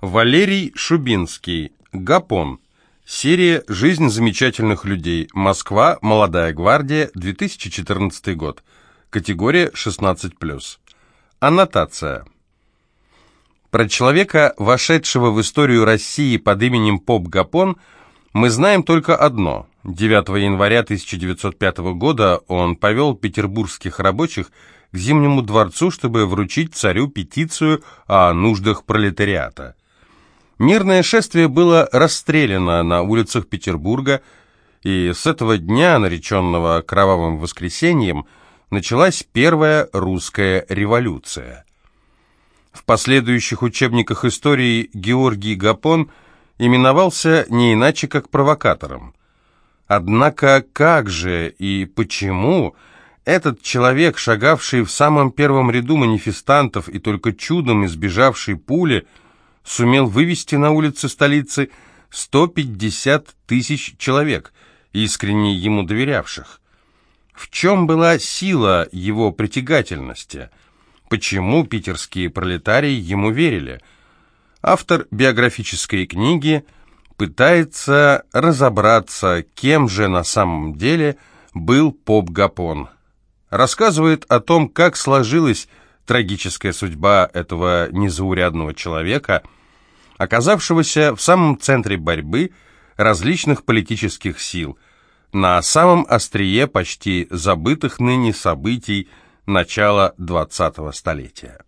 Валерий Шубинский. Гапон. Серия «Жизнь замечательных людей». Москва. Молодая гвардия. 2014 год. Категория 16+. Аннотация. Про человека, вошедшего в историю России под именем Поп Гапон, мы знаем только одно. 9 января 1905 года он повел петербургских рабочих к Зимнему дворцу, чтобы вручить царю петицию о нуждах пролетариата. Мирное шествие было расстреляно на улицах Петербурга, и с этого дня, нареченного Кровавым воскресеньем, началась первая русская революция. В последующих учебниках истории Георгий Гапон именовался не иначе как провокатором. Однако как же и почему этот человек, шагавший в самом первом ряду манифестантов и только чудом избежавший пули, сумел вывести на улицы столицы 150 тысяч человек, искренне ему доверявших. В чем была сила его притягательности? Почему питерские пролетарии ему верили? Автор биографической книги пытается разобраться, кем же на самом деле был Поп Гапон. Рассказывает о том, как сложилась трагическая судьба этого незаурядного человека – оказавшегося в самом центре борьбы различных политических сил, на самом острие почти забытых ныне событий начала 20-го столетия.